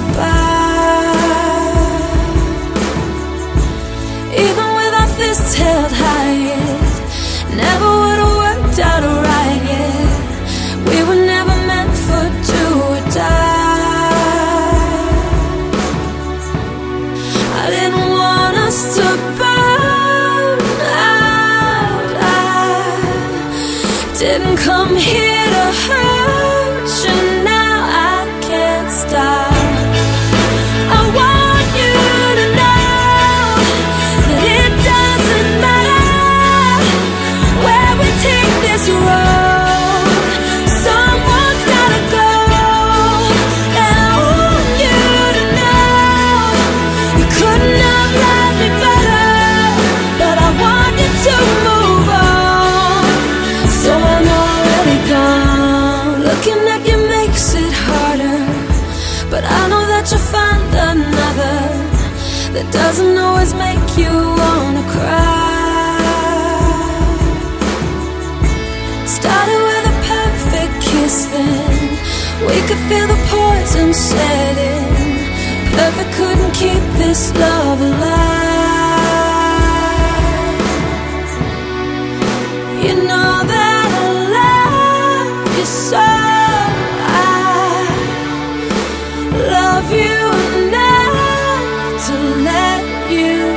goodbye. Even with our fists held high, it never would have worked out right, yeah. We were never meant for do or die. I didn't want us to burn out. I didn't come here to hurt So I'm already gone. Looking at you makes it harder, but I know that you'll find another that doesn't always make you wanna cry. Started with a perfect kiss, then we could feel the poison set in. Perfect couldn't keep this love alive. Love you enough to let you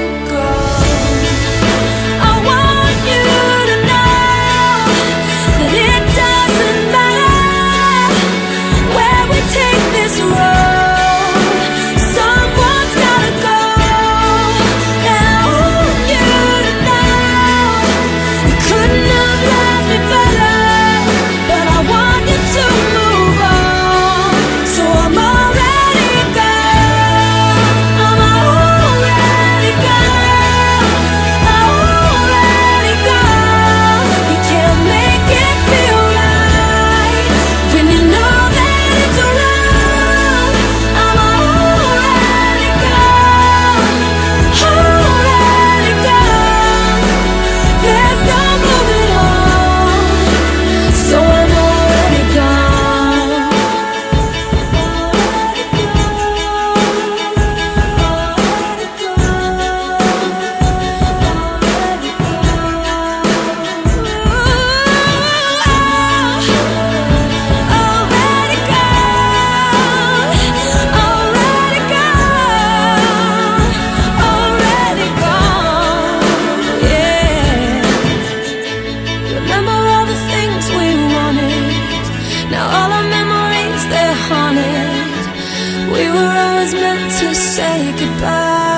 always meant to say goodbye.